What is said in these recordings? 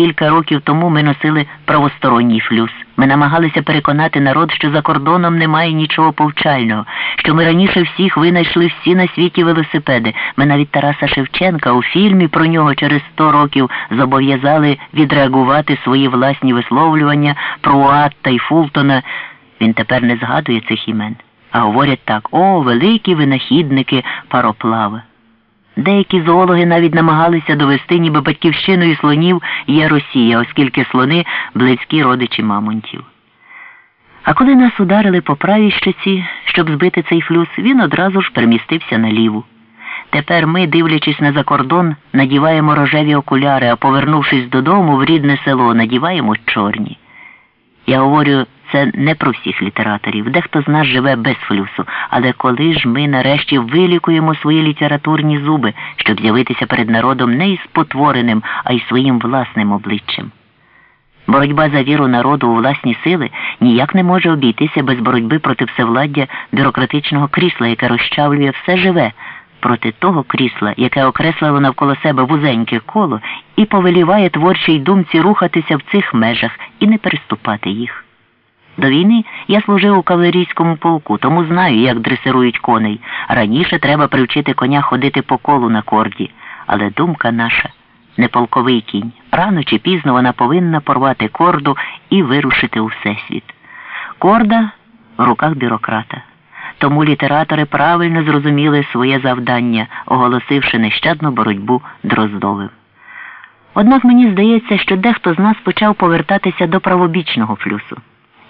Кілька років тому ми носили правосторонній флюс. Ми намагалися переконати народ, що за кордоном немає нічого повчального, що ми раніше всіх винайшли всі на світі велосипеди. Ми навіть Тараса Шевченка у фільмі про нього через сто років зобов'язали відреагувати свої власні висловлювання про Уатта і Фултона. Він тепер не згадує цих імен, а говорять так: о, великі винахідники пароплава. Деякі зоологи навіть намагалися довести, ніби батьківщиною слонів є Росія, оскільки слони близькі родичі мамонтів. А коли нас ударили по правій щоці, щоб збити цей флюс, він одразу ж перемістився на ліву. Тепер ми, дивлячись на закордон, надіваємо рожеві окуляри, а повернувшись додому в рідне село, надіваємо чорні. Я говорю це не про всіх літераторів. Дехто з нас живе без флюсу. Але коли ж ми нарешті вилікуємо свої літературні зуби, щоб з'явитися перед народом не із потвореним, а й своїм власним обличчям? Боротьба за віру народу у власні сили ніяк не може обійтися без боротьби проти всевладдя бюрократичного крісла, яке розчавлює все живе, проти того крісла, яке окреслило навколо себе вузеньке коло і повеліває творчій думці рухатися в цих межах і не переступати їх. До війни я служив у кавалерійському полку, тому знаю, як дресирують коней. Раніше треба привчити коня ходити по колу на корді. Але думка наша не полковий кінь. Рано чи пізно вона повинна порвати корду і вирушити у всесвіт. Корда в руках бюрократа. Тому літератори правильно зрозуміли своє завдання, оголосивши нещадну боротьбу Дроздовим. Однак мені здається, що дехто з нас почав повертатися до правобічного флюсу.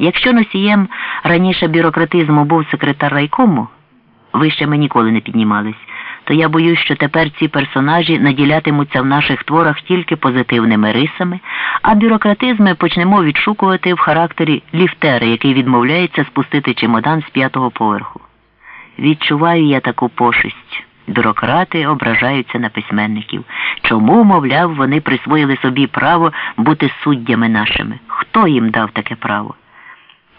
Якщо носієм раніше бюрократизму був секретар райкому, вище ми ніколи не піднімались, то я боюсь, що тепер ці персонажі наділятимуться в наших творах тільки позитивними рисами, а бюрократизми почнемо відшукувати в характері ліфтера, який відмовляється спустити чемодан з п'ятого поверху. Відчуваю я таку пошесть. Бюрократи ображаються на письменників. Чому, мовляв, вони присвоїли собі право бути суддями нашими? Хто їм дав таке право?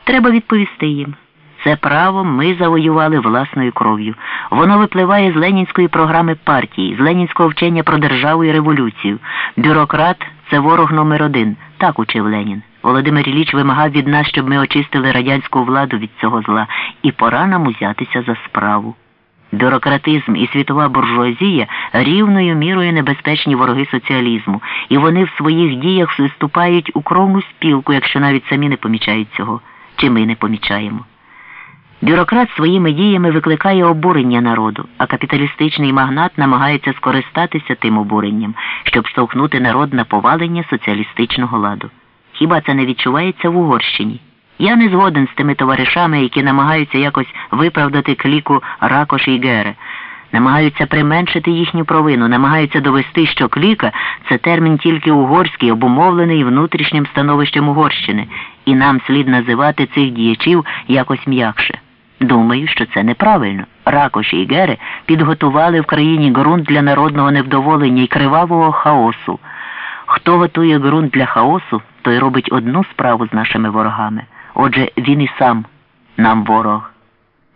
Треба відповісти їм. Це право ми завоювали власною кров'ю. Воно випливає з ленінської програми партії, з ленінського вчення про державу і революцію. Бюрократ це ворог номер один. Так учив Ленін. Володимир Ілліч вимагав від нас, щоб ми очистили радянську владу від цього зла, і пора нам узятися за справу. Бюрократизм і світова буржуазія рівною мірою небезпечні вороги соціалізму, і вони в своїх діях виступають у кровну спілку, якщо навіть самі не помічають цього чи ми не помічаємо. Бюрократ своїми діями викликає обурення народу, а капіталістичний магнат намагається скористатися тим обуренням, щоб штовхнути народ на повалення соціалістичного ладу. Хіба це не відчувається в Угорщині? Я не згоден з тими товаришами, які намагаються якось виправдати кліку Ракош і Гере намагаються применшити їхню провину, намагаються довести, що кліка це термін тільки угорський, обумовлений внутрішнім становищем Угорщини, і нам слід називати цих діячів якось м'якше. Думаю, що це неправильно. Ракоші і Гери підготували в країні ґрунт для народного невдоволення і кривавого хаосу. Хто готує ґрунт для хаосу, той робить одну справу з нашими ворогами. Отже, він і сам нам ворог.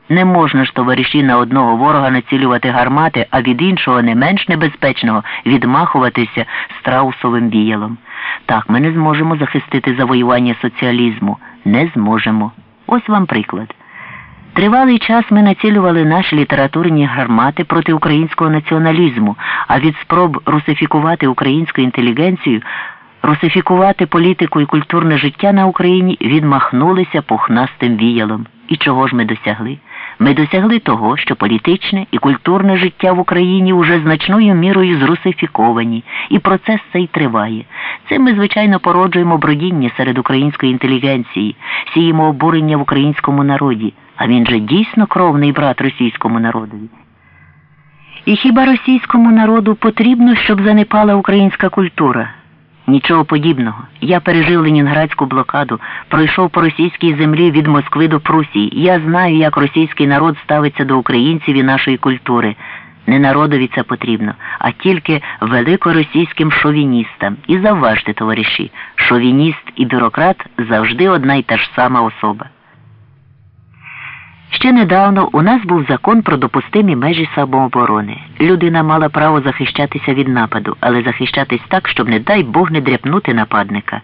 Не можна ж товариші на одного ворога націлювати гармати, а від іншого не менш небезпечного відмахуватися страусовим віялом. Так, ми не зможемо захистити завоювання соціалізму. Не зможемо. Ось вам приклад. Тривалий час ми націлювали наші літературні гармати проти українського націоналізму, а від спроб русифікувати українську інтелігенцію, русифікувати політику і культурне життя на Україні відмахнулися пухнастим віялом. І чого ж ми досягли? Ми досягли того, що політичне і культурне життя в Україні уже значною мірою зрусифіковані, і процес цей триває. Цим ми, звичайно, породжуємо бродіння серед української інтелігенції, сіємо обурення в українському народі, а він же дійсно кровний брат російському народові. І хіба російському народу потрібно, щоб занепала українська культура? Нічого подібного. Я пережив ленінградську блокаду, пройшов по російській землі від Москви до Прусії. Я знаю, як російський народ ставиться до українців і нашої культури. Не народові це потрібно, а тільки великоросійським шовіністам. І завважте, товариші, шовініст і бюрократ завжди одна й та ж сама особа. Ще недавно у нас був закон про допустимі межі самооборони. Людина мала право захищатися від нападу, але захищатись так, щоб, не дай Бог, не дряпнути нападника.